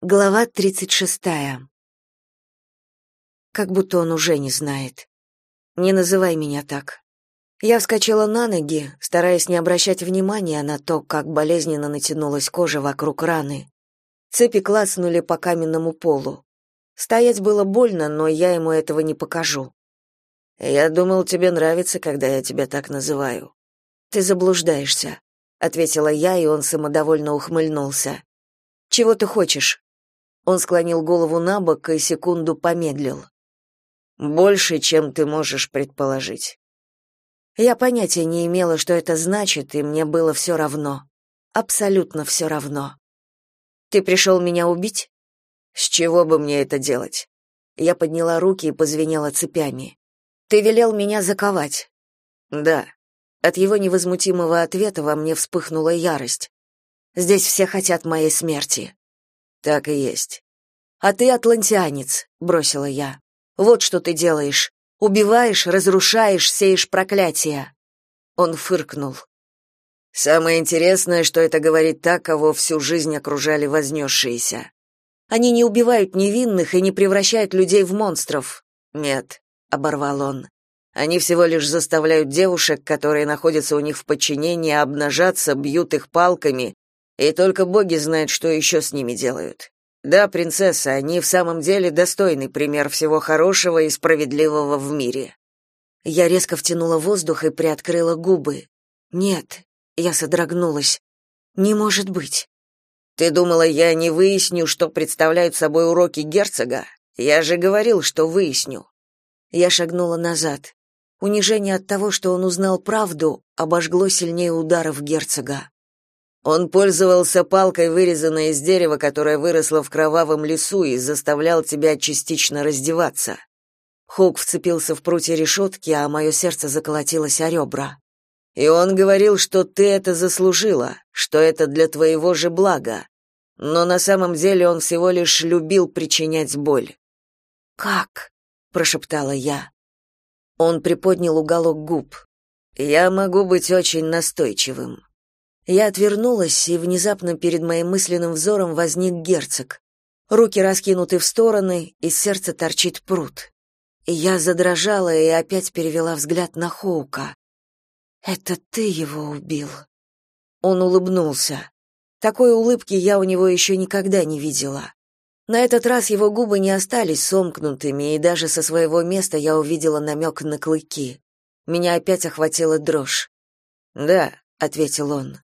Глава 36. Как будто он уже не знает. Не называй меня так. Я вскочила на ноги, стараясь не обращать внимания на то, как болезненно натянулась кожа вокруг раны. Цепи клацнули по каменному полу. Стоять было больно, но я ему этого не покажу. Я думал, тебе нравится, когда я тебя так называю. Ты заблуждаешься, ответила я, и он самодовольно ухмыльнулся. Чего ты хочешь? Он склонил голову на бок и секунду помедлил. Больше, чем ты можешь предположить. Я понятия не имела, что это значит, и мне было все равно. Абсолютно все равно. Ты пришел меня убить? С чего бы мне это делать? Я подняла руки и позвенела цепями. Ты велел меня заковать. Да. От его невозмутимого ответа во мне вспыхнула ярость. Здесь все хотят моей смерти. Так и есть. А ты атлантианец, бросила я. Вот что ты делаешь. Убиваешь, разрушаешь, сеешь проклятия. Он фыркнул. Самое интересное, что это говорит так, кого всю жизнь окружали вознесшиеся. Они не убивают невинных и не превращают людей в монстров. Нет, оборвал он. Они всего лишь заставляют девушек, которые находятся у них в подчинении, обнажаться, бьют их палками и только боги знают, что еще с ними делают. Да, принцесса, они в самом деле достойный пример всего хорошего и справедливого в мире. Я резко втянула воздух и приоткрыла губы. Нет, я содрогнулась. Не может быть. Ты думала, я не выясню, что представляют собой уроки герцога? Я же говорил, что выясню. Я шагнула назад. Унижение от того, что он узнал правду, обожгло сильнее ударов герцога. Он пользовался палкой, вырезанной из дерева, которое выросло в кровавом лесу, и заставлял тебя частично раздеваться. Хук вцепился в прутья решетки, а мое сердце заколотилось о ребра. И он говорил, что ты это заслужила, что это для твоего же блага. Но на самом деле он всего лишь любил причинять боль. «Как?» — прошептала я. Он приподнял уголок губ. «Я могу быть очень настойчивым. Я отвернулась, и внезапно перед моим мысленным взором возник герцог. Руки раскинуты в стороны, из сердца торчит пруд. Я задрожала и опять перевела взгляд на Хоука. «Это ты его убил?» Он улыбнулся. Такой улыбки я у него еще никогда не видела. На этот раз его губы не остались сомкнутыми, и даже со своего места я увидела намек на клыки. Меня опять охватила дрожь. «Да», — ответил он,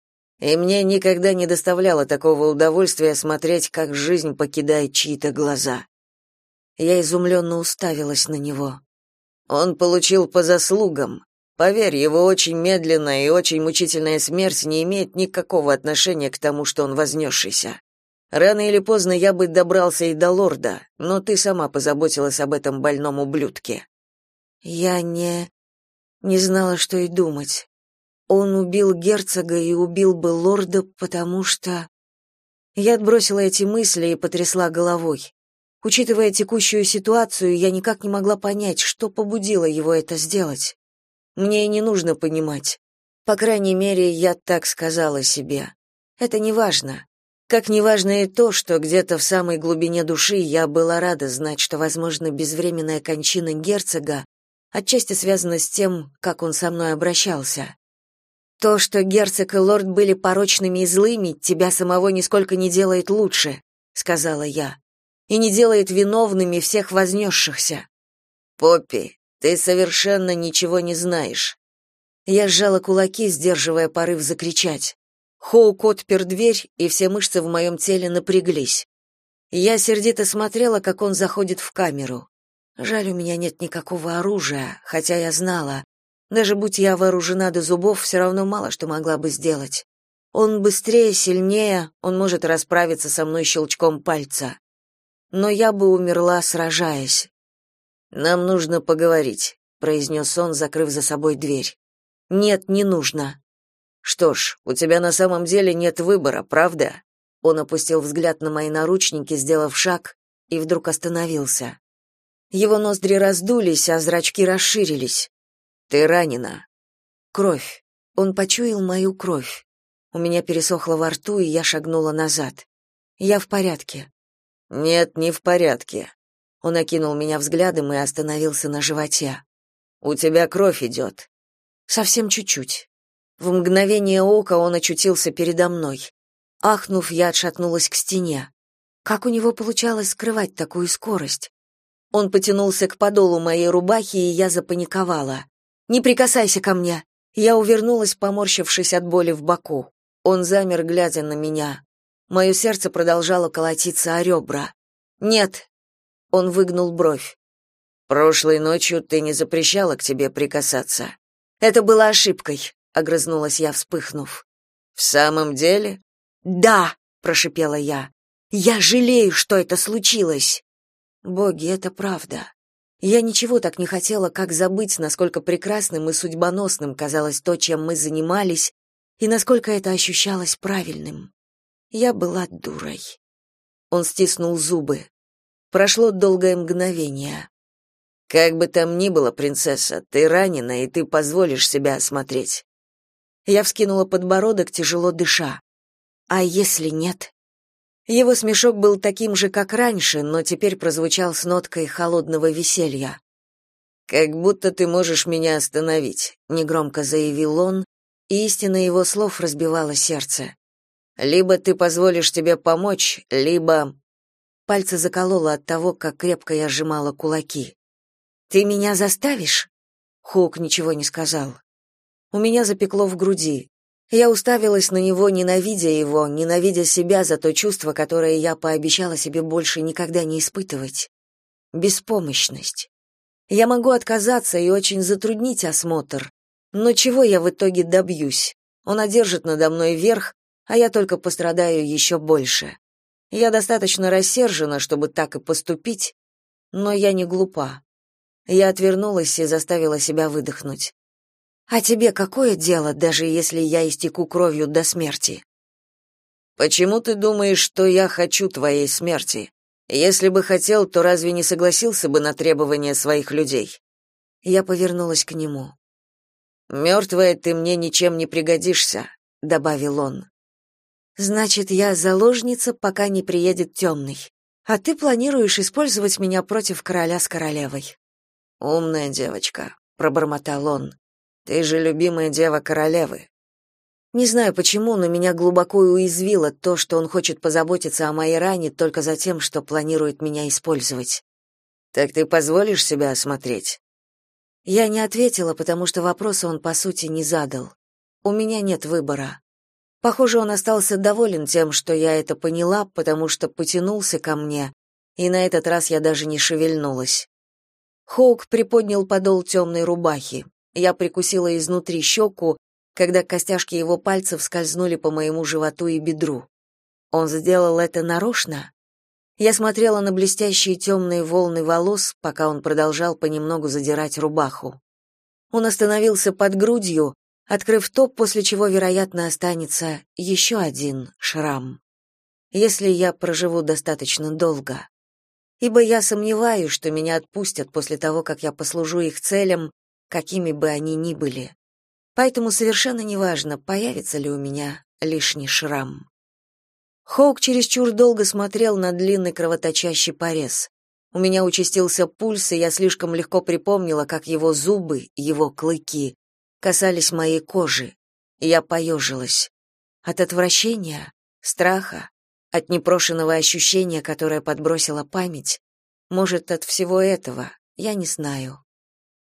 и мне никогда не доставляло такого удовольствия смотреть, как жизнь покидает чьи-то глаза. Я изумленно уставилась на него. Он получил по заслугам. Поверь, его очень медленная и очень мучительная смерть не имеет никакого отношения к тому, что он вознесшийся. Рано или поздно я бы добрался и до лорда, но ты сама позаботилась об этом больном ублюдке. Я не не знала, что и думать. Он убил герцога и убил бы лорда, потому что... Я отбросила эти мысли и потрясла головой. Учитывая текущую ситуацию, я никак не могла понять, что побудило его это сделать. Мне и не нужно понимать. По крайней мере, я так сказала себе. Это не важно. Как не важно и то, что где-то в самой глубине души я была рада знать, что, возможно, безвременная кончина герцога отчасти связана с тем, как он со мной обращался. То, что герцог и лорд были порочными и злыми, тебя самого нисколько не делает лучше, сказала я. И не делает виновными всех вознесшихся. Поппи, ты совершенно ничего не знаешь. Я сжала кулаки, сдерживая порыв закричать. Хоук отпер дверь, и все мышцы в моем теле напряглись. Я сердито смотрела, как он заходит в камеру. Жаль, у меня нет никакого оружия, хотя я знала, даже будь я вооружена до зубов, все равно мало что могла бы сделать. Он быстрее, сильнее, он может расправиться со мной щелчком пальца. Но я бы умерла, сражаясь. Нам нужно поговорить, произнес он, закрыв за собой дверь. Нет, не нужно. Что ж, у тебя на самом деле нет выбора, правда? Он опустил взгляд на мои наручники, сделав шаг, и вдруг остановился. Его ноздри раздулись, а зрачки расширились. Ты ранена. Кровь. Он почуял мою кровь. У меня пересохло во рту, и я шагнула назад. Я в порядке. Нет, не в порядке. Он окинул меня взглядом и остановился на животе. У тебя кровь идет». Совсем чуть-чуть. В мгновение ока он очутился передо мной. Ахнув, я отшатнулась к стене. Как у него получалось скрывать такую скорость? Он потянулся к подолу моей рубахи, и я запаниковала. «Не прикасайся ко мне!» Я увернулась, поморщившись от боли в боку. Он замер, глядя на меня. Мое сердце продолжало колотиться о ребра. «Нет!» Он выгнул бровь. «Прошлой ночью ты не запрещала к тебе прикасаться». «Это было ошибкой», — огрызнулась я, вспыхнув. «В самом деле?» «Да!» — прошипела я. «Я жалею, что это случилось!» «Боги, это правда. Я ничего так не хотела, как забыть, насколько прекрасным и судьбоносным казалось то, чем мы занимались, и насколько это ощущалось правильным. Я была дурой. Он стиснул зубы. Прошло долгое мгновение. Как бы там ни было, принцесса, ты ранена, и ты позволишь себя осмотреть. Я вскинула подбородок, тяжело дыша. А если нет? Его смешок был таким же, как раньше, но теперь прозвучал с ноткой холодного веселья. Как будто ты можешь меня остановить, негромко заявил он, и истина его слов разбивала сердце. Либо ты позволишь тебе помочь, либо Пальцы закололо от того, как крепко я сжимала кулаки. Ты меня заставишь? Хоук ничего не сказал. У меня запекло в груди. Я уставилась на него, ненавидя его, ненавидя себя за то чувство, которое я пообещала себе больше никогда не испытывать. Беспомощность. Я могу отказаться и очень затруднить осмотр. Но чего я в итоге добьюсь? Он одержит надо мной верх, а я только пострадаю еще больше. Я достаточно рассержена, чтобы так и поступить, но я не глупа. Я отвернулась и заставила себя выдохнуть. А тебе какое дело, даже если я истеку кровью до смерти? Почему ты думаешь, что я хочу твоей смерти? Если бы хотел, то разве не согласился бы на требования своих людей? Я повернулась к нему. «Мертвая ты мне ничем не пригодишься», — добавил он. «Значит, я заложница, пока не приедет темный. А ты планируешь использовать меня против короля с королевой». «Умная девочка», — пробормотал он. Ты же любимая дева королевы. Не знаю почему, но меня глубоко уязвило то, что он хочет позаботиться о моей ране только за тем, что планирует меня использовать. Так ты позволишь себя осмотреть? Я не ответила, потому что вопроса он по сути не задал. У меня нет выбора. Похоже, он остался доволен тем, что я это поняла, потому что потянулся ко мне, и на этот раз я даже не шевельнулась. Хоук приподнял подол темной рубахи. Я прикусила изнутри щеку, когда костяшки его пальцев скользнули по моему животу и бедру. Он сделал это нарочно? Я смотрела на блестящие темные волны волос, пока он продолжал понемногу задирать рубаху. Он остановился под грудью, открыв топ, после чего, вероятно, останется еще один шрам. Если я проживу достаточно долго. Ибо я сомневаюсь, что меня отпустят после того, как я послужу их целям какими бы они ни были. Поэтому совершенно неважно, появится ли у меня лишний шрам. Хоук чересчур долго смотрел на длинный кровоточащий порез. У меня участился пульс, и я слишком легко припомнила, как его зубы, его клыки касались моей кожи. Я поежилась. От отвращения, страха, от непрошенного ощущения, которое подбросила память, может, от всего этого, я не знаю.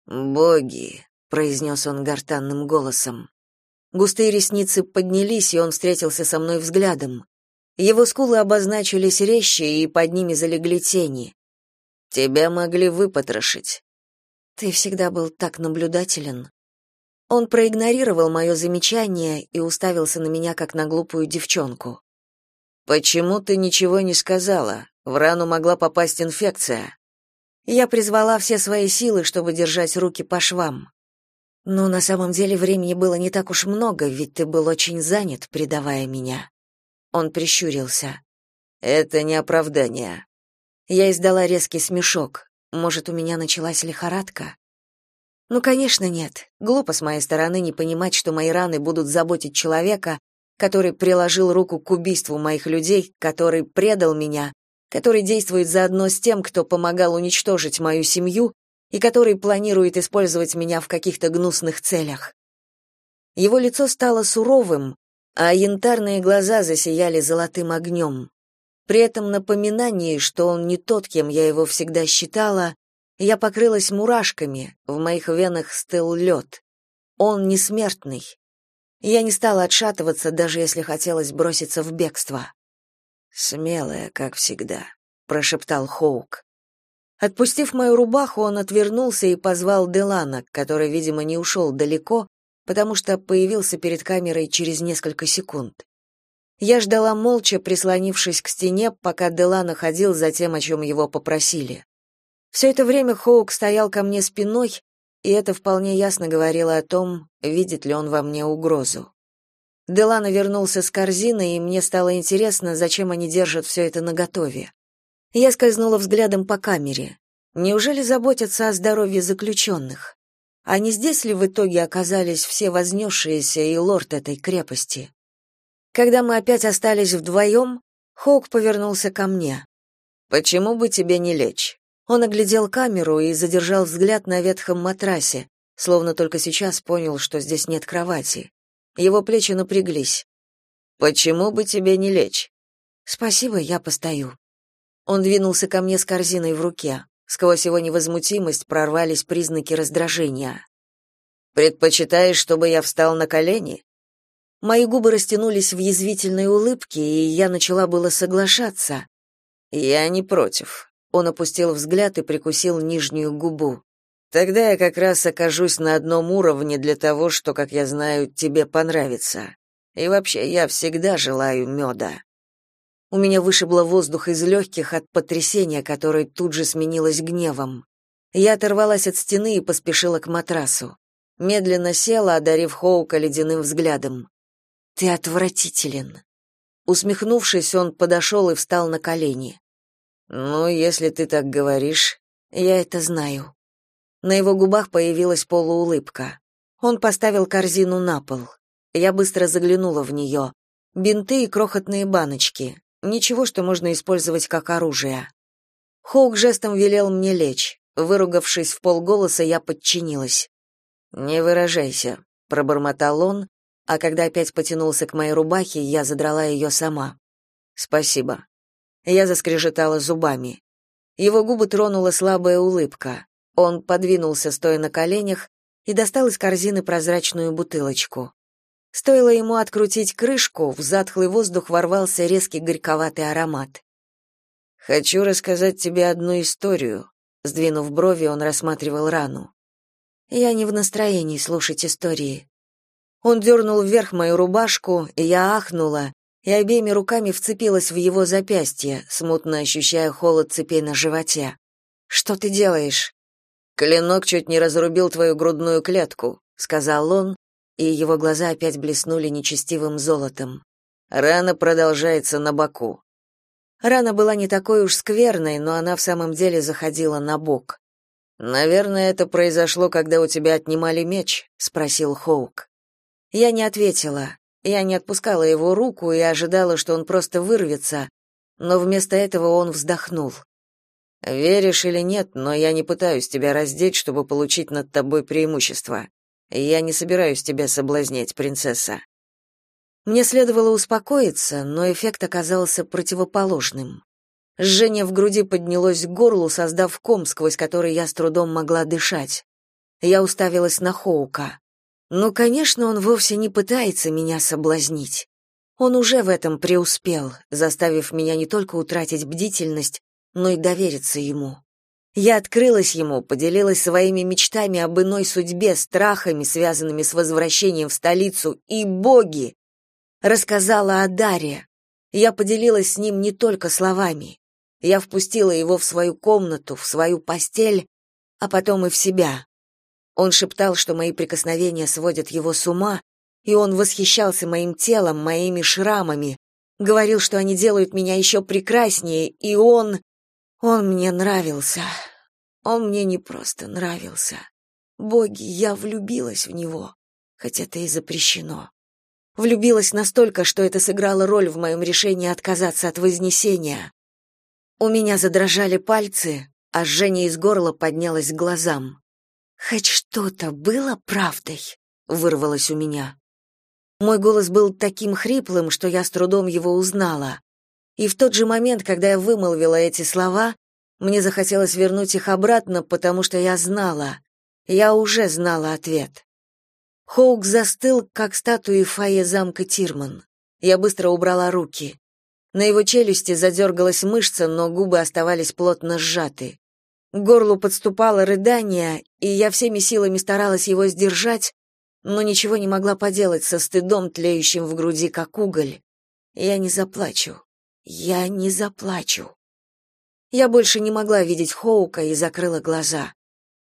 «Боги!» — произнес он гортанным голосом. Густые ресницы поднялись, и он встретился со мной взглядом. Его скулы обозначились резче, и под ними залегли тени. «Тебя могли выпотрошить». «Ты всегда был так наблюдателен». Он проигнорировал мое замечание и уставился на меня, как на глупую девчонку. «Почему ты ничего не сказала? В рану могла попасть инфекция». Я призвала все свои силы, чтобы держать руки по швам. Но на самом деле времени было не так уж много, ведь ты был очень занят, предавая меня. Он прищурился. Это не оправдание. Я издала резкий смешок. Может, у меня началась лихорадка? Ну, конечно, нет. Глупо с моей стороны не понимать, что мои раны будут заботить человека, который приложил руку к убийству моих людей, который предал меня который действует заодно с тем, кто помогал уничтожить мою семью и который планирует использовать меня в каких-то гнусных целях. Его лицо стало суровым, а янтарные глаза засияли золотым огнем. При этом напоминании, что он не тот, кем я его всегда считала, я покрылась мурашками, в моих венах стыл лед. Он не смертный. Я не стала отшатываться, даже если хотелось броситься в бегство. «Смелая, как всегда», — прошептал Хоук. Отпустив мою рубаху, он отвернулся и позвал Делана, который, видимо, не ушел далеко, потому что появился перед камерой через несколько секунд. Я ждала молча, прислонившись к стене, пока Делана ходил за тем, о чем его попросили. Все это время Хоук стоял ко мне спиной, и это вполне ясно говорило о том, видит ли он во мне угрозу. Делана вернулся с корзиной, и мне стало интересно, зачем они держат все это наготове. Я скользнула взглядом по камере. Неужели заботятся о здоровье заключенных? А не здесь ли в итоге оказались все вознесшиеся и лорд этой крепости? Когда мы опять остались вдвоем, Хоук повернулся ко мне. «Почему бы тебе не лечь?» Он оглядел камеру и задержал взгляд на ветхом матрасе, словно только сейчас понял, что здесь нет кровати. Его плечи напряглись. «Почему бы тебе не лечь?» «Спасибо, я постою». Он двинулся ко мне с корзиной в руке. Сквозь его невозмутимость прорвались признаки раздражения. «Предпочитаешь, чтобы я встал на колени?» Мои губы растянулись в язвительной улыбке, и я начала было соглашаться. «Я не против». Он опустил взгляд и прикусил нижнюю губу. «Тогда я как раз окажусь на одном уровне для того, что, как я знаю, тебе понравится. И вообще, я всегда желаю меда». У меня вышибло воздух из легких от потрясения, которое тут же сменилось гневом. Я оторвалась от стены и поспешила к матрасу. Медленно села, одарив Хоука ледяным взглядом. «Ты отвратителен». Усмехнувшись, он подошел и встал на колени. «Ну, если ты так говоришь, я это знаю». На его губах появилась полуулыбка. Он поставил корзину на пол. Я быстро заглянула в нее. Бинты и крохотные баночки. Ничего, что можно использовать как оружие. Хоук жестом велел мне лечь. Выругавшись в полголоса, я подчинилась. «Не выражайся», — пробормотал он, а когда опять потянулся к моей рубахе, я задрала ее сама. «Спасибо». Я заскрежетала зубами. Его губы тронула слабая улыбка. Он подвинулся, стоя на коленях, и достал из корзины прозрачную бутылочку. Стоило ему открутить крышку, в затхлый воздух ворвался резкий горьковатый аромат. «Хочу рассказать тебе одну историю», — сдвинув брови, он рассматривал рану. «Я не в настроении слушать истории». Он дернул вверх мою рубашку, и я ахнула, и обеими руками вцепилась в его запястье, смутно ощущая холод цепей на животе. «Что ты делаешь?» «Клинок чуть не разрубил твою грудную клетку», — сказал он, и его глаза опять блеснули нечестивым золотом. Рана продолжается на боку. Рана была не такой уж скверной, но она в самом деле заходила на бок. Наверное, это произошло, когда у тебя отнимали меч, спросил Хоук. Я не ответила. Я не отпускала его руку и ожидала, что он просто вырвется, но вместо этого он вздохнул. Веришь или нет, но я не пытаюсь тебя раздеть, чтобы получить над тобой преимущество. Я не собираюсь тебя соблазнять, принцесса. Мне следовало успокоиться, но эффект оказался противоположным. Жжение в груди поднялось к горлу, создав ком, сквозь который я с трудом могла дышать. Я уставилась на Хоука. Ну, конечно, он вовсе не пытается меня соблазнить. Он уже в этом преуспел, заставив меня не только утратить бдительность, но и довериться ему. Я открылась ему, поделилась своими мечтами об иной судьбе, страхами, связанными с возвращением в столицу, и боги! Рассказала о Даре. Я поделилась с ним не только словами. Я впустила его в свою комнату, в свою постель, а потом и в себя. Он шептал, что мои прикосновения сводят его с ума, и он восхищался моим телом, моими шрамами, говорил, что они делают меня еще прекраснее, и он... Он мне нравился. Он мне не просто нравился. Боги, я влюбилась в него, хотя это и запрещено. Влюбилась настолько, что это сыграло роль в моем решении отказаться от вознесения. У меня задрожали пальцы, а жжение из горла поднялось к глазам. «Хоть что-то было правдой», — вырвалось у меня. Мой голос был таким хриплым, что я с трудом его узнала. И в тот же момент, когда я вымолвила эти слова, мне захотелось вернуть их обратно, потому что я знала. Я уже знала ответ. Хоук застыл, как статуя фае замка Тирман. Я быстро убрала руки. На его челюсти задергалась мышца, но губы оставались плотно сжаты. К горлу подступало рыдание, и я всеми силами старалась его сдержать, но ничего не могла поделать со стыдом, тлеющим в груди, как уголь. Я не заплачу. Я не заплачу. Я больше не могла видеть Хоука и закрыла глаза.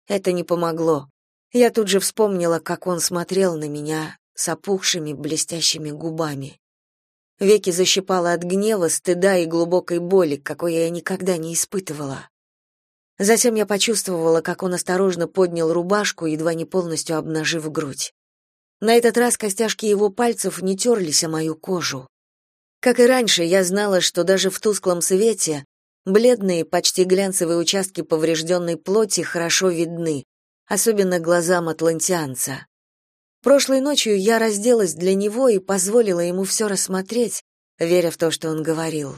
Это не помогло. Я тут же вспомнила, как он смотрел на меня с опухшими блестящими губами. Веки защипало от гнева, стыда и глубокой боли, какой я никогда не испытывала. Затем я почувствовала, как он осторожно поднял рубашку, едва не полностью обнажив грудь. На этот раз костяшки его пальцев не терлись о мою кожу. Как и раньше, я знала, что даже в тусклом свете бледные, почти глянцевые участки поврежденной плоти хорошо видны, особенно глазам атлантианца. Прошлой ночью я разделась для него и позволила ему все рассмотреть, веря в то, что он говорил.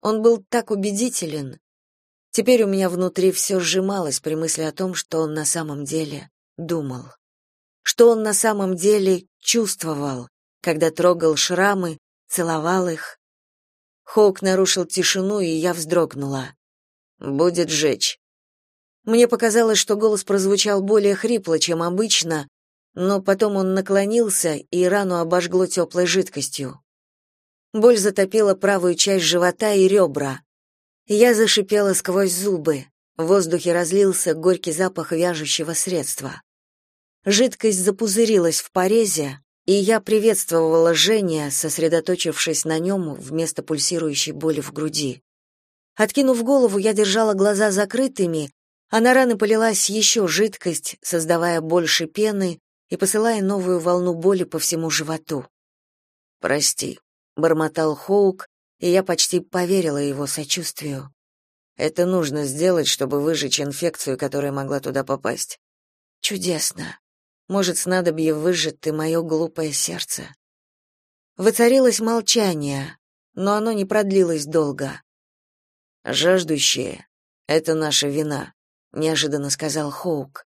Он был так убедителен. Теперь у меня внутри все сжималось при мысли о том, что он на самом деле думал. Что он на самом деле чувствовал, когда трогал шрамы, целовал их. Хоук нарушил тишину, и я вздрогнула. «Будет жечь». Мне показалось, что голос прозвучал более хрипло, чем обычно, но потом он наклонился, и рану обожгло теплой жидкостью. Боль затопила правую часть живота и ребра. Я зашипела сквозь зубы. В воздухе разлился горький запах вяжущего средства. Жидкость запузырилась в порезе, и я приветствовала Женя, сосредоточившись на нем вместо пульсирующей боли в груди. Откинув голову, я держала глаза закрытыми, а на раны полилась еще жидкость, создавая больше пены и посылая новую волну боли по всему животу. «Прости», — бормотал Хоук, и я почти поверила его сочувствию. «Это нужно сделать, чтобы выжечь инфекцию, которая могла туда попасть». «Чудесно. Может, снадобье выжжет и мое глупое сердце. Воцарилось молчание, но оно не продлилось долго. «Жаждущие — это наша вина», — неожиданно сказал Хоук.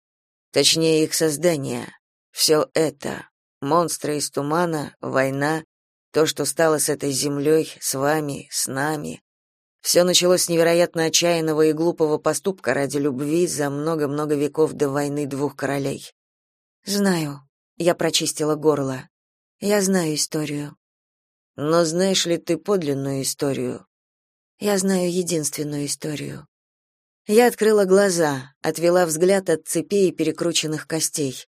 «Точнее, их создание. Все это — монстры из тумана, война, то, что стало с этой землей, с вами, с нами. Все началось с невероятно отчаянного и глупого поступка ради любви за много-много веков до войны двух королей. Знаю. Я прочистила горло. Я знаю историю. Но знаешь ли ты подлинную историю? Я знаю единственную историю. Я открыла глаза, отвела взгляд от цепей и перекрученных костей.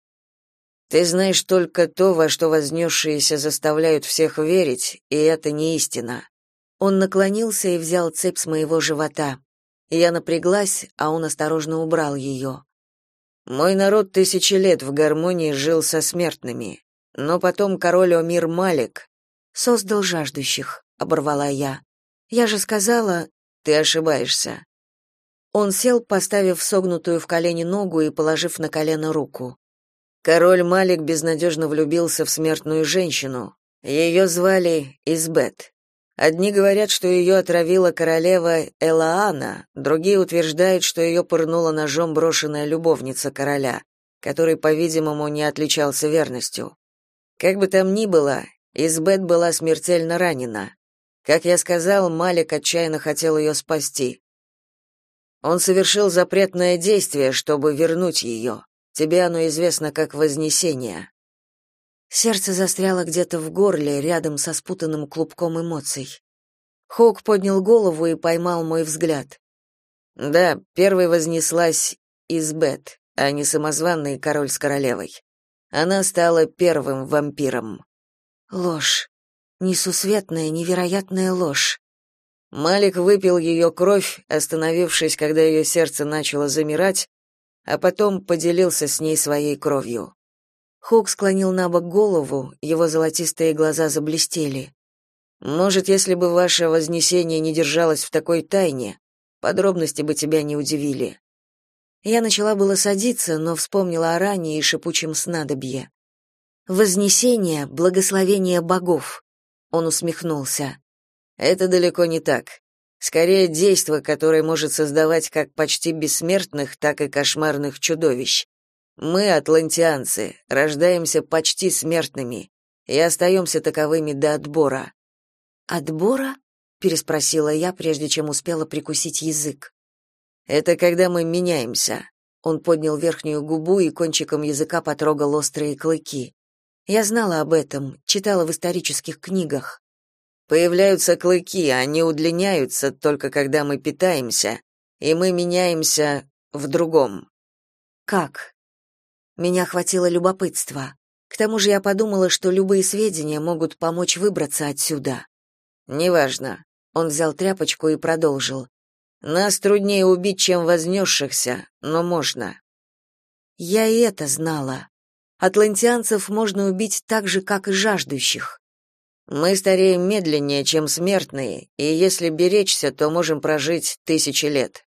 Ты знаешь только то, во что вознесшиеся заставляют всех верить, и это не истина. Он наклонился и взял цепь с моего живота. Я напряглась, а он осторожно убрал ее. Мой народ тысячи лет в гармонии жил со смертными, но потом король Омир Малик создал жаждущих, оборвала я. Я же сказала, ты ошибаешься. Он сел, поставив согнутую в колени ногу и положив на колено руку. Король Малик безнадежно влюбился в смертную женщину. Ее звали Избет. Одни говорят, что ее отравила королева Элаана, другие утверждают, что ее пырнула ножом брошенная любовница короля, который, по-видимому, не отличался верностью. Как бы там ни было, Избет была смертельно ранена. Как я сказал, Малик отчаянно хотел ее спасти. Он совершил запретное действие, чтобы вернуть ее. Тебе оно известно как Вознесение. Сердце застряло где-то в горле, рядом со спутанным клубком эмоций. Хоук поднял голову и поймал мой взгляд. Да, первой вознеслась Избет, а не самозванный король с королевой. Она стала первым вампиром. Ложь. Несусветная, невероятная ложь. Малик выпил ее кровь, остановившись, когда ее сердце начало замирать, а потом поделился с ней своей кровью. Хук склонил на бок голову, его золотистые глаза заблестели. Может, если бы ваше вознесение не держалось в такой тайне, Подробности бы тебя не удивили. Я начала было садиться, но вспомнила о ране и шипучем снадобье. Вознесение, благословение богов. Он усмехнулся. Это далеко не так. Скорее действо, которое может создавать как почти бессмертных, так и кошмарных чудовищ. Мы, атлантианцы, рождаемся почти смертными и остаемся таковыми до отбора. Отбора? переспросила я, прежде чем успела прикусить язык. Это когда мы меняемся. Он поднял верхнюю губу и кончиком языка потрогал острые клыки. Я знала об этом, читала в исторических книгах. Появляются клыки, они удлиняются только когда мы питаемся, и мы меняемся в другом. Как? Меня хватило любопытства. К тому же я подумала, что любые сведения могут помочь выбраться отсюда. Неважно. Он взял тряпочку и продолжил. Нас труднее убить, чем вознесшихся, но можно. Я и это знала. Атлантианцев можно убить так же, как и жаждущих. Мы стареем медленнее, чем смертные, и если беречься, то можем прожить тысячи лет.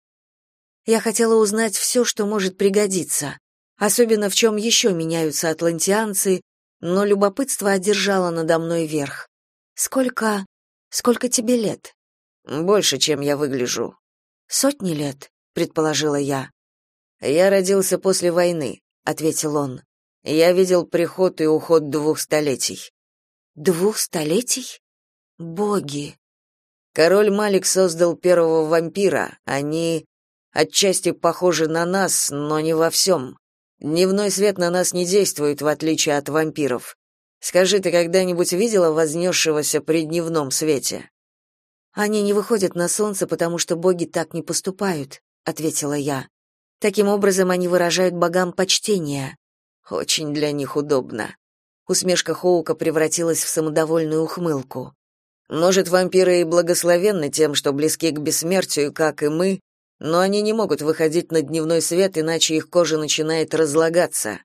Я хотела узнать все, что может пригодиться, особенно в чем еще меняются атлантианцы, но любопытство одержало надо мной верх. Сколько... сколько тебе лет? Больше, чем я выгляжу. Сотни лет, предположила я. Я родился после войны, ответил он. Я видел приход и уход двух столетий. Двух столетий? Боги. Король Малик создал первого вампира. Они отчасти похожи на нас, но не во всем. Дневной свет на нас не действует, в отличие от вампиров. Скажи, ты когда-нибудь видела вознесшегося при дневном свете? Они не выходят на солнце, потому что боги так не поступают, ответила я. Таким образом они выражают богам почтение. Очень для них удобно. Усмешка Хоука превратилась в самодовольную ухмылку. Может, вампиры и благословенны тем, что близки к бессмертию, как и мы, но они не могут выходить на дневной свет, иначе их кожа начинает разлагаться.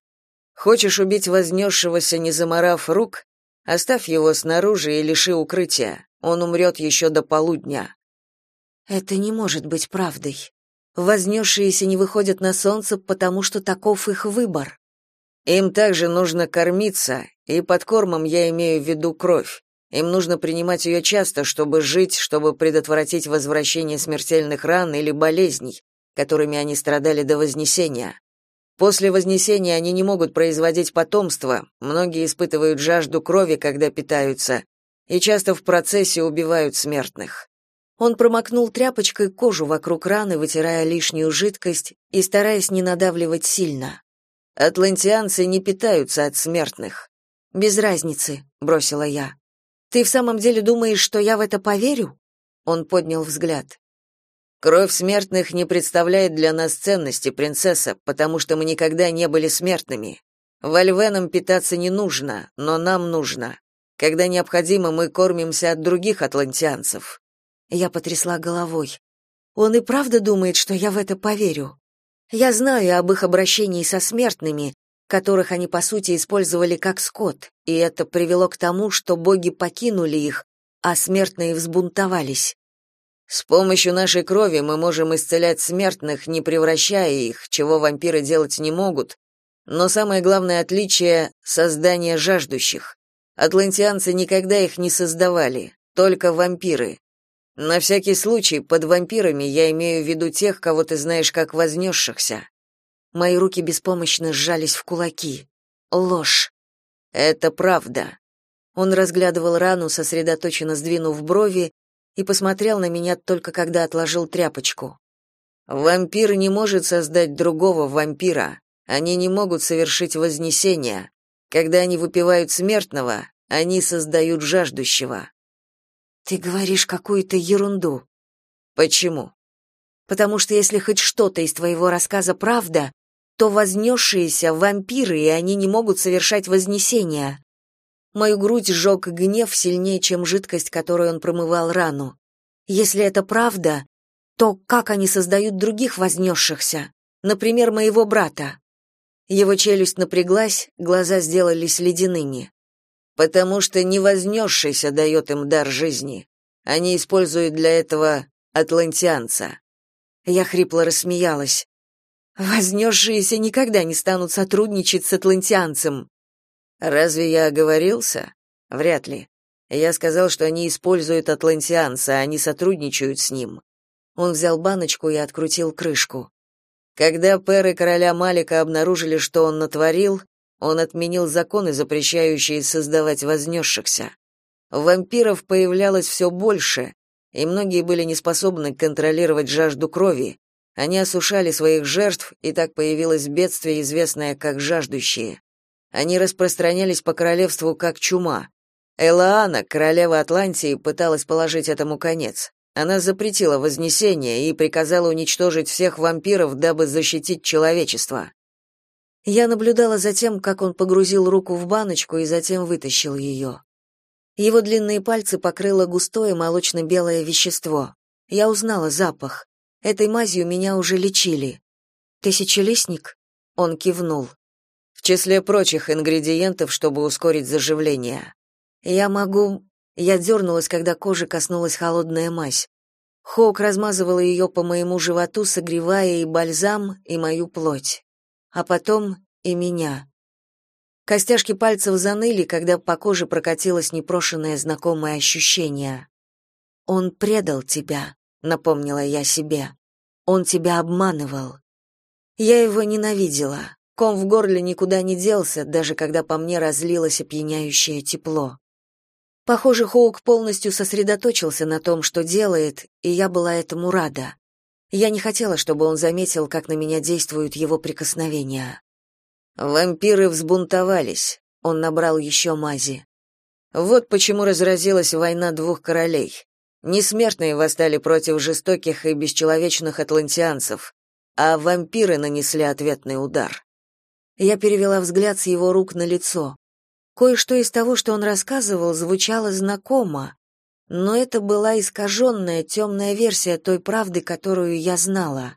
Хочешь убить вознесшегося, не заморав рук? Оставь его снаружи и лиши укрытия. Он умрет еще до полудня. Это не может быть правдой. Вознесшиеся не выходят на солнце, потому что таков их выбор. Им также нужно кормиться, и под кормом я имею в виду кровь. Им нужно принимать ее часто, чтобы жить, чтобы предотвратить возвращение смертельных ран или болезней, которыми они страдали до Вознесения. После Вознесения они не могут производить потомство, многие испытывают жажду крови, когда питаются, и часто в процессе убивают смертных. Он промокнул тряпочкой кожу вокруг раны, вытирая лишнюю жидкость и стараясь не надавливать сильно. Атлантианцы не питаются от смертных. Без разницы, бросила я. Ты в самом деле думаешь, что я в это поверю? Он поднял взгляд. Кровь смертных не представляет для нас ценности, принцесса, потому что мы никогда не были смертными. Вольвенам питаться не нужно, но нам нужно. Когда необходимо, мы кормимся от других атлантианцев. Я потрясла головой. Он и правда думает, что я в это поверю. Я знаю об их обращении со смертными, которых они по сути использовали как скот, и это привело к тому, что боги покинули их, а смертные взбунтовались. С помощью нашей крови мы можем исцелять смертных, не превращая их, чего вампиры делать не могут. Но самое главное отличие создание жаждущих. Атлантианцы никогда их не создавали, только вампиры. На всякий случай, под вампирами я имею в виду тех, кого ты знаешь как вознесшихся. Мои руки беспомощно сжались в кулаки. Ложь. Это правда. Он разглядывал рану, сосредоточенно сдвинув брови, и посмотрел на меня только когда отложил тряпочку. Вампир не может создать другого вампира. Они не могут совершить вознесение. Когда они выпивают смертного, они создают жаждущего. Ты говоришь какую-то ерунду. Почему? Потому что если хоть что-то из твоего рассказа правда, то вознесшиеся вампиры, и они не могут совершать вознесения. Мою грудь сжег гнев сильнее, чем жидкость, которой он промывал рану. Если это правда, то как они создают других вознесшихся? Например, моего брата. Его челюсть напряглась, глаза сделались ледяными потому что не вознесшийся дает им дар жизни. Они используют для этого атлантианца. Я хрипло рассмеялась. Вознесшиеся никогда не станут сотрудничать с атлантианцем. Разве я оговорился? Вряд ли. Я сказал, что они используют атлантианца, а не сотрудничают с ним. Он взял баночку и открутил крышку. Когда пэры короля Малика обнаружили, что он натворил, он отменил законы, запрещающие создавать вознесшихся. Вампиров появлялось все больше, и многие были не способны контролировать жажду крови. Они осушали своих жертв, и так появилось бедствие, известное как жаждущие. Они распространялись по королевству как чума. Элаана, королева Атлантии, пыталась положить этому конец. Она запретила вознесение и приказала уничтожить всех вампиров, дабы защитить человечество. Я наблюдала за тем, как он погрузил руку в баночку и затем вытащил ее. Его длинные пальцы покрыло густое молочно-белое вещество. Я узнала запах. Этой мазью меня уже лечили. Тысячелистник? Он кивнул в числе прочих ингредиентов, чтобы ускорить заживление. Я могу... Я дернулась, когда кожи коснулась холодная мазь. Хоук размазывала ее по моему животу, согревая и бальзам, и мою плоть. А потом и меня. Костяшки пальцев заныли, когда по коже прокатилось непрошенное знакомое ощущение. «Он предал тебя», — напомнила я себе. «Он тебя обманывал». Я его ненавидела. Ком в горле никуда не делся, даже когда по мне разлилось опьяняющее тепло. Похоже, Хоук полностью сосредоточился на том, что делает, и я была этому рада. Я не хотела, чтобы он заметил, как на меня действуют его прикосновения. Вампиры взбунтовались. Он набрал еще мази. Вот почему разразилась война двух королей. Несмертные восстали против жестоких и бесчеловечных атлантианцев, а вампиры нанесли ответный удар. Я перевела взгляд с его рук на лицо. Кое-что из того, что он рассказывал, звучало знакомо, но это была искаженная темная версия той правды, которую я знала.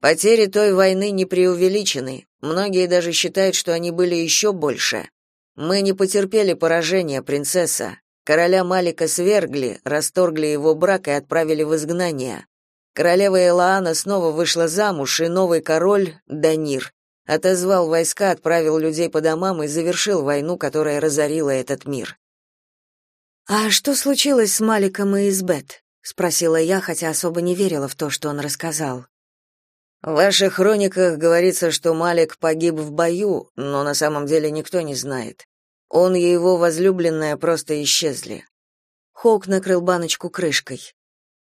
Потери той войны не преувеличены. Многие даже считают, что они были еще больше. Мы не потерпели поражения, принцесса. Короля Малика свергли, расторгли его брак и отправили в изгнание. Королева Элаана снова вышла замуж, и новый король, Данир, отозвал войска, отправил людей по домам и завершил войну, которая разорила этот мир. А что случилось с Маликом и Избет? спросила я, хотя особо не верила в то, что он рассказал. В ваших хрониках говорится, что Малик погиб в бою, но на самом деле никто не знает. Он и его возлюбленная просто исчезли. Хоук накрыл баночку крышкой.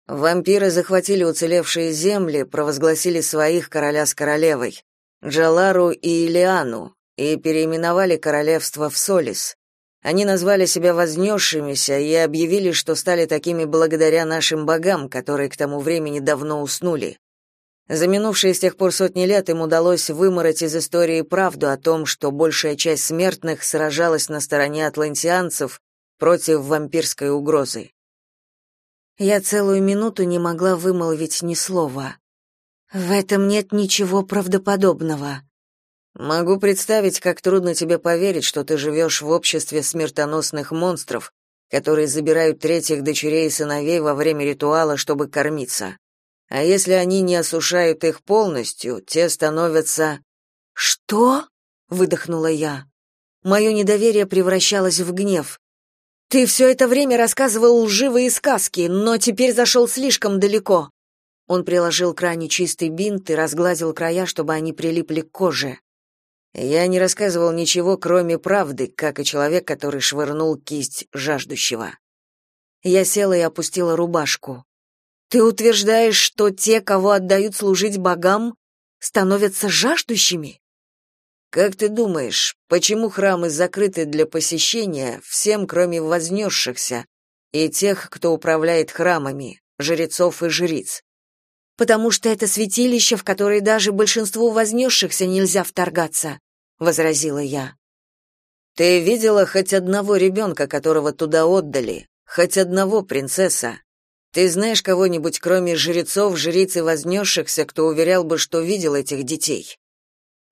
Вампиры захватили уцелевшие земли, провозгласили своих короля с королевой. Джалару и Илиану и переименовали королевство в Солис. Они назвали себя вознесшимися и объявили, что стали такими благодаря нашим богам, которые к тому времени давно уснули. За минувшие с тех пор сотни лет им удалось вымороть из истории правду о том, что большая часть смертных сражалась на стороне атлантианцев против вампирской угрозы. Я целую минуту не могла вымолвить ни слова. В этом нет ничего правдоподобного. Могу представить, как трудно тебе поверить, что ты живешь в обществе смертоносных монстров, которые забирают третьих дочерей и сыновей во время ритуала, чтобы кормиться. А если они не осушают их полностью, те становятся Что? выдохнула я. Мое недоверие превращалось в гнев. Ты все это время рассказывал лживые сказки, но теперь зашел слишком далеко. Он приложил к ране чистый бинт и разгладил края, чтобы они прилипли к коже. Я не рассказывал ничего, кроме правды, как и человек, который швырнул кисть жаждущего. Я села и опустила рубашку. Ты утверждаешь, что те, кого отдают служить богам, становятся жаждущими? Как ты думаешь, почему храмы закрыты для посещения всем, кроме вознесшихся и тех, кто управляет храмами, жрецов и жриц? потому что это святилище, в которое даже большинству вознесшихся нельзя вторгаться», — возразила я. «Ты видела хоть одного ребенка, которого туда отдали? Хоть одного, принцесса? Ты знаешь кого-нибудь, кроме жрецов, жриц и вознесшихся, кто уверял бы, что видел этих детей?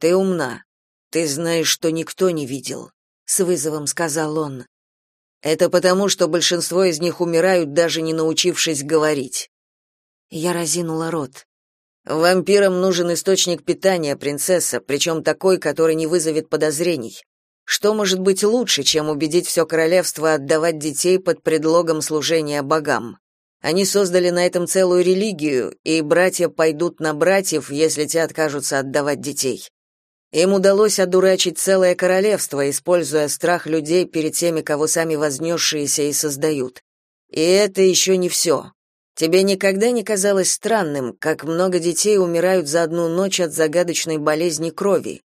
Ты умна. Ты знаешь, что никто не видел», — с вызовом сказал он. «Это потому, что большинство из них умирают, даже не научившись говорить. Я разинула рот. Вампирам нужен источник питания, принцесса, причем такой, который не вызовет подозрений. Что может быть лучше, чем убедить все королевство отдавать детей под предлогом служения богам? Они создали на этом целую религию, и братья пойдут на братьев, если те откажутся отдавать детей. Им удалось одурачить целое королевство, используя страх людей перед теми, кого сами вознесшиеся и создают. И это еще не все. Тебе никогда не казалось странным, как много детей умирают за одну ночь от загадочной болезни крови?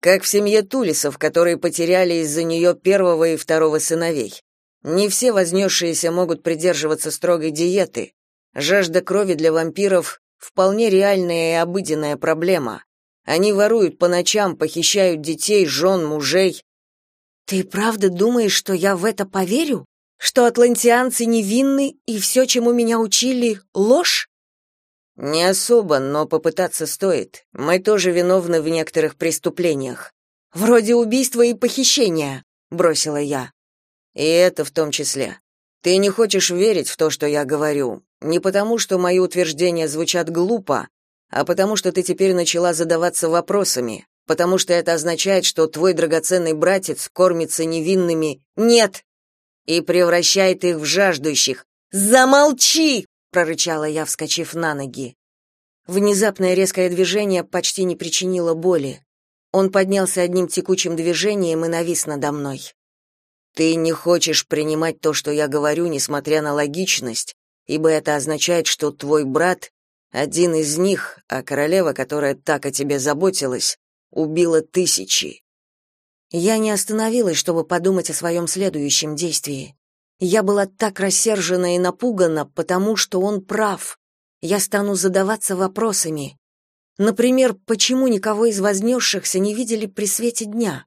Как в семье Тулисов, которые потеряли из-за нее первого и второго сыновей. Не все вознесшиеся могут придерживаться строгой диеты. Жажда крови для вампиров — вполне реальная и обыденная проблема. Они воруют по ночам, похищают детей, жен, мужей. Ты правда думаешь, что я в это поверю? Что атлантианцы невинны и все, чему меня учили, ложь? Не особо, но попытаться стоит. Мы тоже виновны в некоторых преступлениях. Вроде убийства и похищения, бросила я. И это в том числе. Ты не хочешь верить в то, что я говорю, не потому, что мои утверждения звучат глупо, а потому что ты теперь начала задаваться вопросами, потому что это означает, что твой драгоценный братец кормится невинными «нет» и превращает их в жаждущих. «Замолчи!» — прорычала я, вскочив на ноги. Внезапное резкое движение почти не причинило боли. Он поднялся одним текучим движением и навис надо мной. «Ты не хочешь принимать то, что я говорю, несмотря на логичность, ибо это означает, что твой брат — один из них, а королева, которая так о тебе заботилась, убила тысячи. Я не остановилась, чтобы подумать о своем следующем действии. Я была так рассержена и напугана, потому что он прав. Я стану задаваться вопросами. Например, почему никого из вознесшихся не видели при свете дня?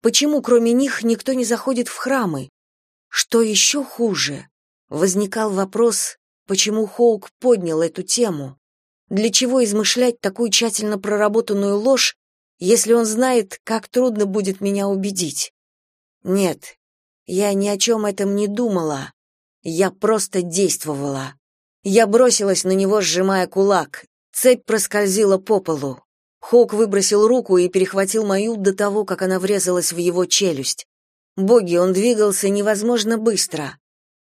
Почему кроме них никто не заходит в храмы? Что еще хуже? Возникал вопрос, почему Хоук поднял эту тему? Для чего измышлять такую тщательно проработанную ложь, если он знает, как трудно будет меня убедить. Нет, я ни о чем этом не думала. Я просто действовала. Я бросилась на него, сжимая кулак. Цепь проскользила по полу. Хок выбросил руку и перехватил мою до того, как она врезалась в его челюсть. Боги, он двигался невозможно быстро.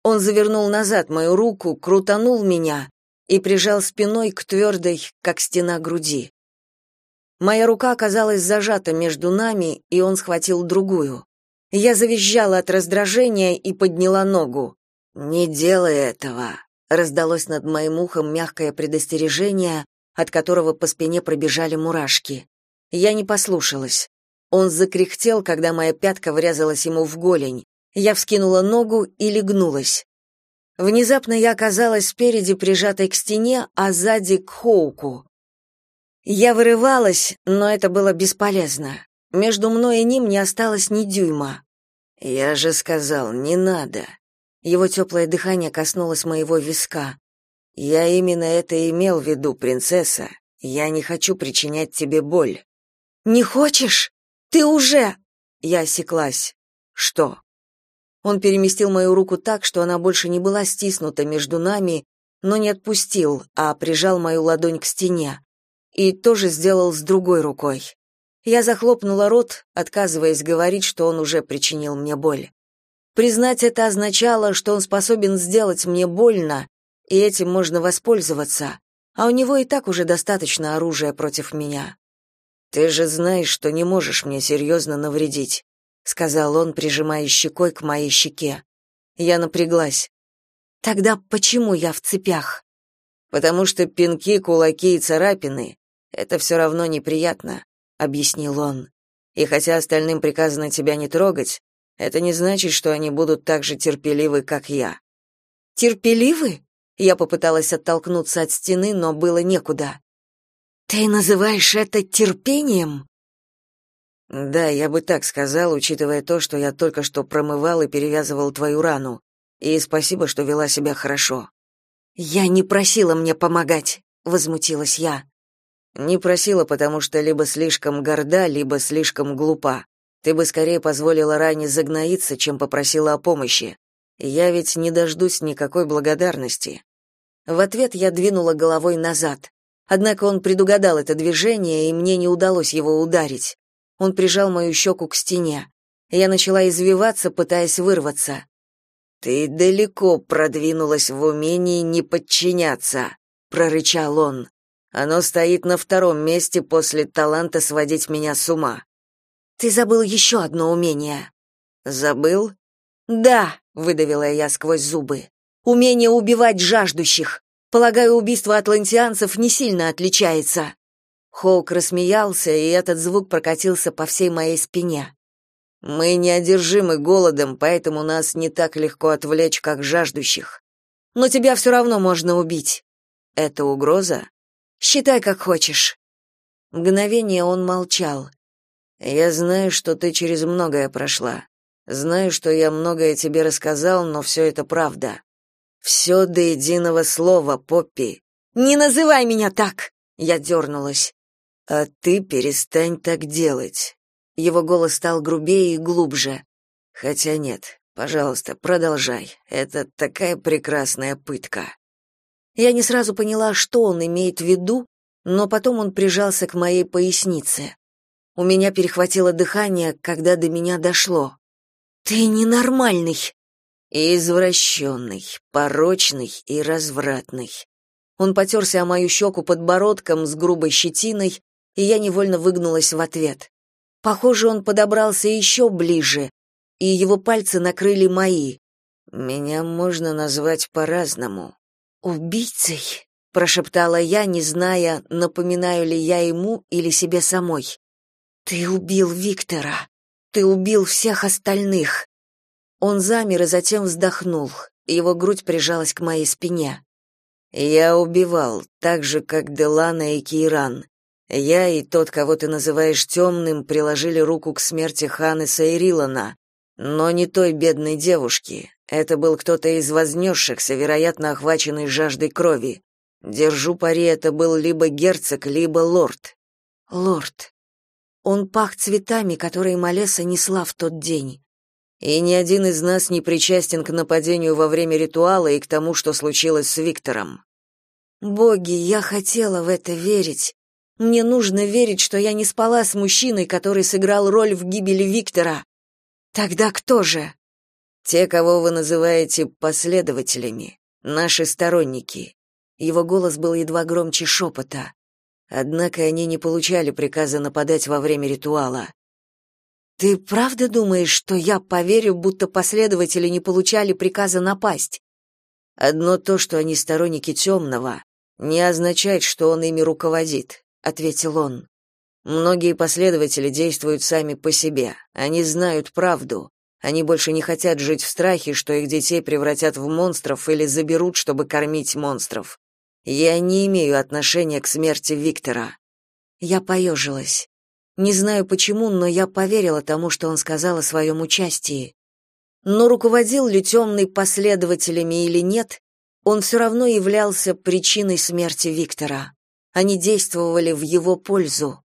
Он завернул назад мою руку, крутанул меня и прижал спиной к твердой, как стена груди. Моя рука оказалась зажата между нами, и он схватил другую. Я завизжала от раздражения и подняла ногу. «Не делай этого!» Раздалось над моим ухом мягкое предостережение, от которого по спине пробежали мурашки. Я не послушалась. Он закряхтел, когда моя пятка врезалась ему в голень. Я вскинула ногу и легнулась. Внезапно я оказалась спереди, прижатой к стене, а сзади к Хоуку. Я вырывалась, но это было бесполезно. Между мной и ним не осталось ни дюйма. Я же сказал, не надо. Его теплое дыхание коснулось моего виска. Я именно это имел в виду, принцесса. Я не хочу причинять тебе боль. Не хочешь? Ты уже Я осеклась. Что? Он переместил мою руку так, что она больше не была стиснута между нами, но не отпустил, а прижал мою ладонь к стене и тоже сделал с другой рукой. Я захлопнула рот, отказываясь говорить, что он уже причинил мне боль. Признать это означало, что он способен сделать мне больно, и этим можно воспользоваться, а у него и так уже достаточно оружия против меня. Ты же знаешь, что не можешь мне серьезно навредить, сказал он, прижимая щекой к моей щеке. Я напряглась. Тогда почему я в цепях? Потому что пинки, кулаки и царапины это все равно неприятно, объяснил он. И хотя остальным приказано тебя не трогать, это не значит, что они будут так же терпеливы, как я. Терпеливы? Я попыталась оттолкнуться от стены, но было некуда. Ты называешь это терпением? Да, я бы так сказал, учитывая то, что я только что промывал и перевязывал твою рану. И спасибо, что вела себя хорошо. Я не просила мне помогать, возмутилась я. Не просила, потому что либо слишком горда, либо слишком глупа. Ты бы скорее позволила ране загноиться, чем попросила о помощи. Я ведь не дождусь никакой благодарности. В ответ я двинула головой назад. Однако он предугадал это движение, и мне не удалось его ударить. Он прижал мою щеку к стене. Я начала извиваться, пытаясь вырваться. «Ты далеко продвинулась в умении не подчиняться», — прорычал он. «Оно стоит на втором месте после таланта сводить меня с ума». «Ты забыл еще одно умение». «Забыл?» «Да», — выдавила я сквозь зубы. «Умение убивать жаждущих. Полагаю, убийство атлантианцев не сильно отличается». Хоук рассмеялся, и этот звук прокатился по всей моей спине. Мы неодержимы голодом, поэтому нас не так легко отвлечь, как жаждущих. Но тебя все равно можно убить. Это угроза? Считай, как хочешь. Мгновение он молчал. Я знаю, что ты через многое прошла. Знаю, что я многое тебе рассказал, но все это правда. Все до единого слова, Поппи. Не называй меня так, я дернулась. А ты перестань так делать. Его голос стал грубее и глубже. Хотя нет, пожалуйста, продолжай. Это такая прекрасная пытка. Я не сразу поняла, что он имеет в виду, но потом он прижался к моей пояснице. У меня перехватило дыхание, когда до меня дошло. Ты ненормальный, извращенный, порочный и развратный. Он потерся о мою щеку подбородком с грубой щетиной, и я невольно выгнулась в ответ. Похоже, он подобрался еще ближе, и его пальцы накрыли мои. Меня можно назвать по-разному. Убийцей, прошептала я, не зная, напоминаю ли я ему или себе самой. Ты убил Виктора. Ты убил всех остальных. Он замер и затем вздохнул. Его грудь прижалась к моей спине. Я убивал, так же как Делана и Кейран. Я и тот, кого ты называешь темным, приложили руку к смерти Ханеса и Рилана, но не той бедной девушки. Это был кто-то из вознесшихся, вероятно, охваченный жаждой крови. Держу пари, это был либо герцог, либо лорд. Лорд. Он пах цветами, которые Малеса несла в тот день. И ни один из нас не причастен к нападению во время ритуала и к тому, что случилось с Виктором. Боги, я хотела в это верить, мне нужно верить, что я не спала с мужчиной, который сыграл роль в гибели Виктора. Тогда кто же? Те, кого вы называете последователями, наши сторонники. Его голос был едва громче шепота. Однако они не получали приказа нападать во время ритуала. Ты правда думаешь, что я поверю, будто последователи не получали приказа напасть? Одно то, что они сторонники темного, не означает, что он ими руководит ответил он. Многие последователи действуют сами по себе. Они знают правду. Они больше не хотят жить в страхе, что их детей превратят в монстров или заберут, чтобы кормить монстров. Я не имею отношения к смерти Виктора. Я поежилась. Не знаю почему, но я поверила тому, что он сказал о своем участии. Но руководил ли темный последователями или нет, он все равно являлся причиной смерти Виктора. Они действовали в его пользу.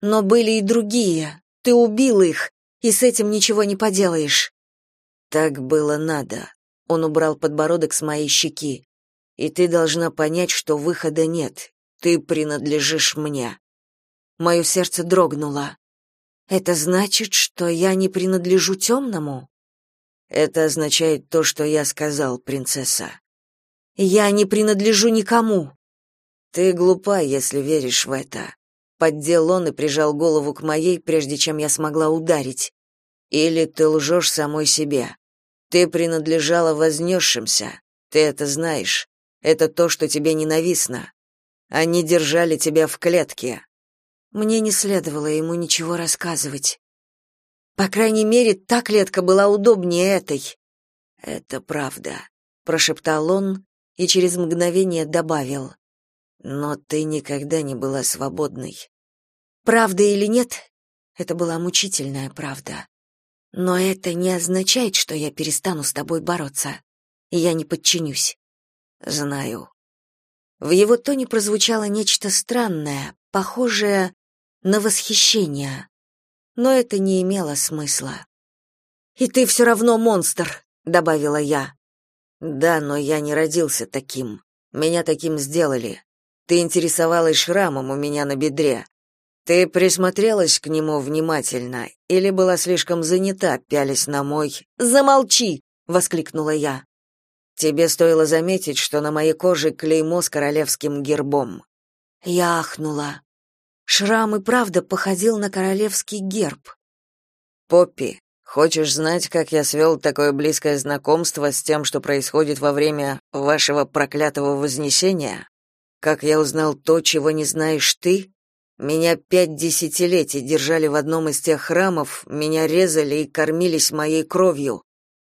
Но были и другие. Ты убил их, и с этим ничего не поделаешь. Так было надо. Он убрал подбородок с моей щеки. И ты должна понять, что выхода нет. Ты принадлежишь мне. Мое сердце дрогнуло. Это значит, что я не принадлежу темному?» Это означает то, что я сказал, принцесса. Я не принадлежу никому. Ты глупа, если веришь в это. Поддел он и прижал голову к моей, прежде чем я смогла ударить. Или ты лжешь самой себе. Ты принадлежала вознесшимся. Ты это знаешь. Это то, что тебе ненавистно. Они держали тебя в клетке. Мне не следовало ему ничего рассказывать. По крайней мере, та клетка была удобнее этой. Это правда, прошептал он и через мгновение добавил: но ты никогда не была свободной. Правда или нет? Это была мучительная правда. Но это не означает, что я перестану с тобой бороться. И я не подчинюсь. Знаю. В его тоне прозвучало нечто странное, похожее на восхищение. Но это не имело смысла. «И ты все равно монстр», — добавила я. «Да, но я не родился таким. Меня таким сделали. ты интересовалась шрамом у меня на бедре. Ты присмотрелась к нему внимательно или была слишком занята, пялись на мой «Замолчи!» — воскликнула я. Тебе стоило заметить, что на моей коже клеймо с королевским гербом. Я ахнула. Шрам и правда походил на королевский герб. Поппи, хочешь знать, как я свел такое близкое знакомство с тем, что происходит во время вашего проклятого вознесения? Как я узнал то, чего не знаешь ты? Меня пять десятилетий держали в одном из тех храмов, меня резали и кормились моей кровью.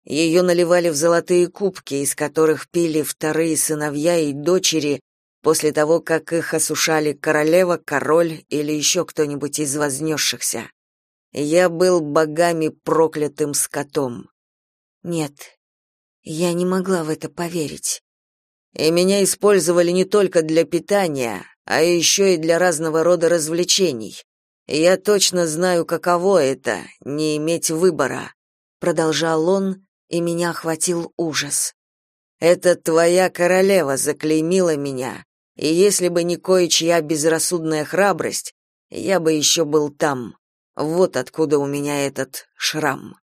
Ее наливали в золотые кубки, из которых пили вторые сыновья и дочери после того, как их осушали королева, король или еще кто-нибудь из вознесшихся. Я был богами проклятым скотом. Нет, я не могла в это поверить. И меня использовали не только для питания, а еще и для разного рода развлечений. Я точно знаю, каково это — не иметь выбора, — продолжал он, и меня охватил ужас. Это твоя королева заклеймила меня, и если бы не кое-чья безрассудная храбрость, я бы еще был там. Вот откуда у меня этот шрам.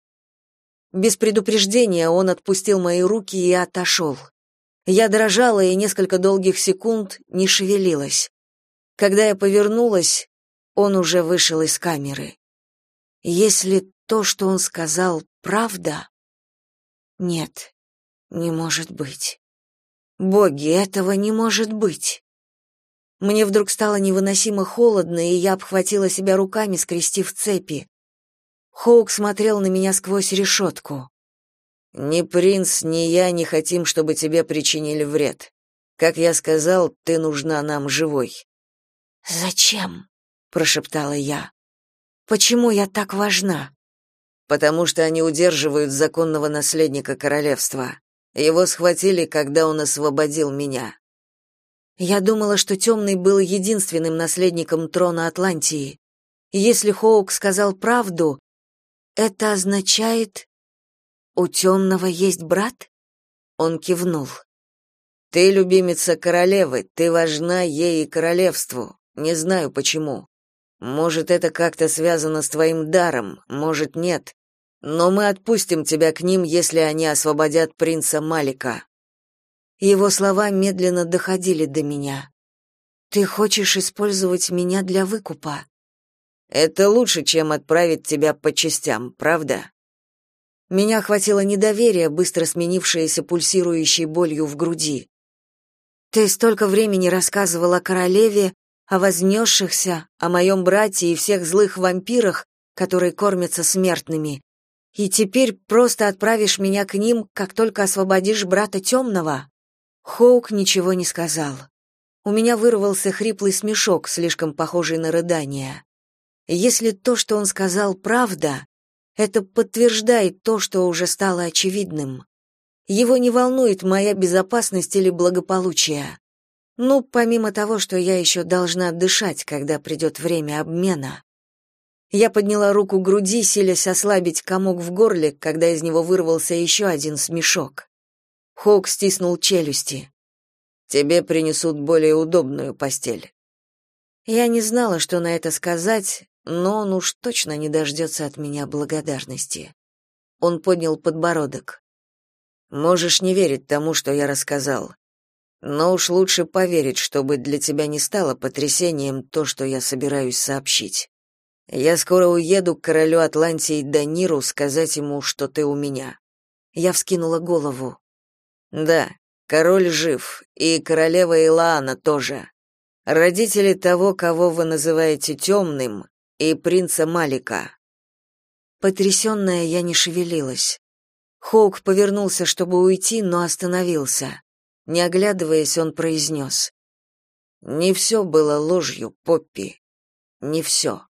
Без предупреждения он отпустил мои руки и отошел. Я дрожала и несколько долгих секунд не шевелилась. Когда я повернулась, он уже вышел из камеры. Если то, что он сказал, правда? Нет, не может быть. Боги, этого не может быть. Мне вдруг стало невыносимо холодно, и я обхватила себя руками, скрестив цепи. Хоук смотрел на меня сквозь решетку. «Ни принц, ни я не хотим, чтобы тебе причинили вред. Как я сказал, ты нужна нам живой». «Зачем?» — прошептала я. «Почему я так важна?» «Потому что они удерживают законного наследника королевства. Его схватили, когда он освободил меня. Я думала, что Темный был единственным наследником трона Атлантии. Если Хоук сказал правду, это означает у Темного есть брат? Он кивнул. Ты любимица королевы, ты важна ей и королевству. Не знаю почему. Может, это как-то связано с твоим даром, может, нет. Но мы отпустим тебя к ним, если они освободят принца Малика. Его слова медленно доходили до меня. Ты хочешь использовать меня для выкупа? Это лучше, чем отправить тебя по частям, правда? Меня охватило недоверие, быстро сменившееся пульсирующей болью в груди. Ты столько времени рассказывал о королеве, о вознесшихся, о моем брате и всех злых вампирах, которые кормятся смертными. И теперь просто отправишь меня к ним, как только освободишь брата темного?» Хоук ничего не сказал. У меня вырвался хриплый смешок, слишком похожий на рыдание. Если то, что он сказал, правда, это подтверждает то, что уже стало очевидным. Его не волнует моя безопасность или благополучие. Ну, помимо того, что я еще должна дышать, когда придет время обмена. Я подняла руку к груди, силясь ослабить комок в горле, когда из него вырвался еще один смешок. Хоук стиснул челюсти. «Тебе принесут более удобную постель». Я не знала, что на это сказать, но он уж точно не дождется от меня благодарности. Он поднял подбородок. «Можешь не верить тому, что я рассказал. Но уж лучше поверить, чтобы для тебя не стало потрясением то, что я собираюсь сообщить. Я скоро уеду к королю Атлантии Даниру сказать ему, что ты у меня. Я вскинула голову. Да, король жив, и королева Илаана тоже. Родители того, кого вы называете темным, и принца Малика. Потрясенная я не шевелилась. Хоук повернулся, чтобы уйти, но остановился. Не оглядываясь, он произнес. «Не все было ложью, Поппи. Не все».